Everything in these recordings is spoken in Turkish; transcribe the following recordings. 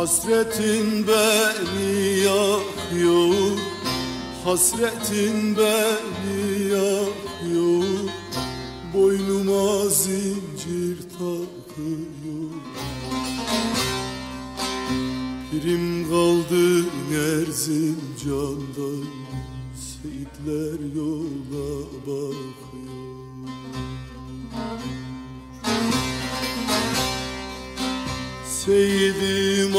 Hasretin beni yakıyor Hasretin beni yakıyor. Boynuma zincir takıyor. Pirim kaldı Erzincan'da Seyitler yola bakıyor. Seydim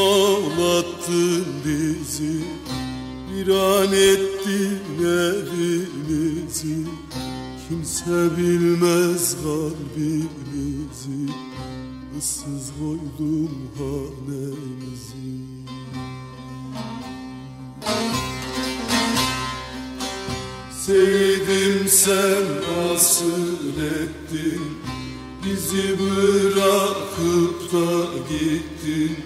ağlattın bizi Viran ettin evimizi. Kimse bilmez kalbimizi Issız koydum hanemizi. Seydim sen nasıl ettin. Bizi bırakıp da gittin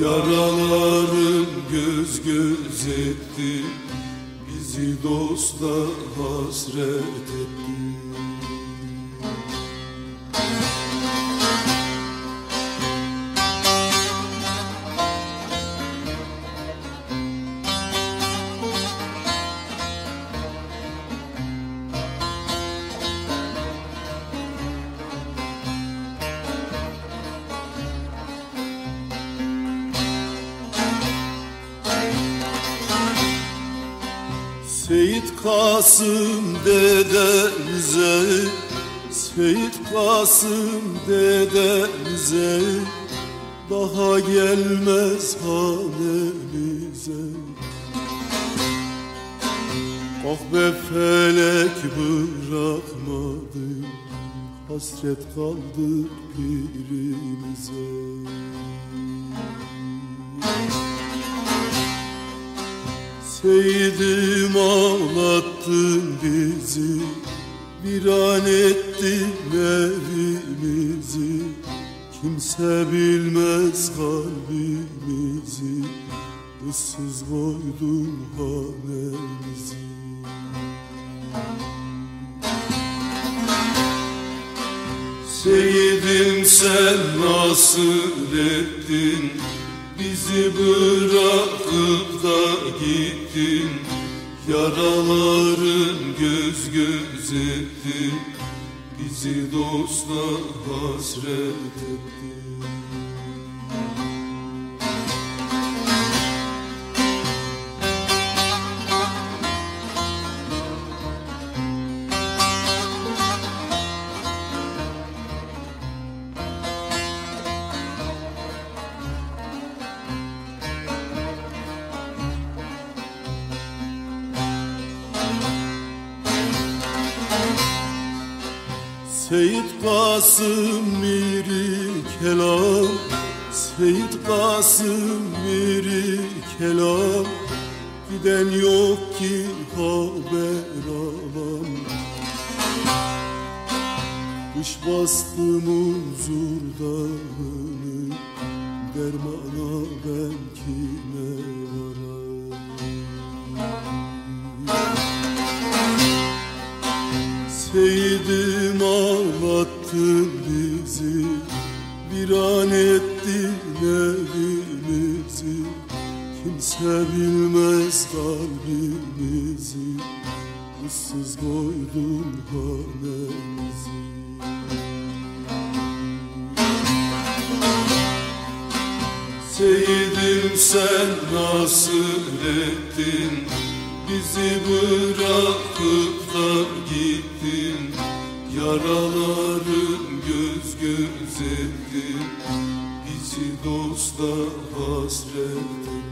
Yaraların göz göz etti Bizi dosta hasret etti Seyit Kasım dedemize Seyit Kasım dedemize Daha gelmez hanemize Ah be felek bırakmadı. Hasret kaldı pirimize Seydim ağlattın bizi Viran ettin evimizi. Kimse bilmez kalbimizi Issız koydun hanemizi. Seyidim sen nasıl ettin Bizi bırakıp da gittin. Yaraların göz göz etti. Bizi dosta hasret etti Seyit Kasım miri kelam. Seyit Kasım miri kelam. Giden yok ki haber alan Kış bastım huzurdanı Dermana ben kime varayım? Seydim ağlattın bizi Viran ettin evimizi Kimse bilmez kalbimizi Issız koydun hanemizi. Seydim sen nasıl ettin Bizi bırakıp da Yaraların göz göz etti. Bizi dosta hasret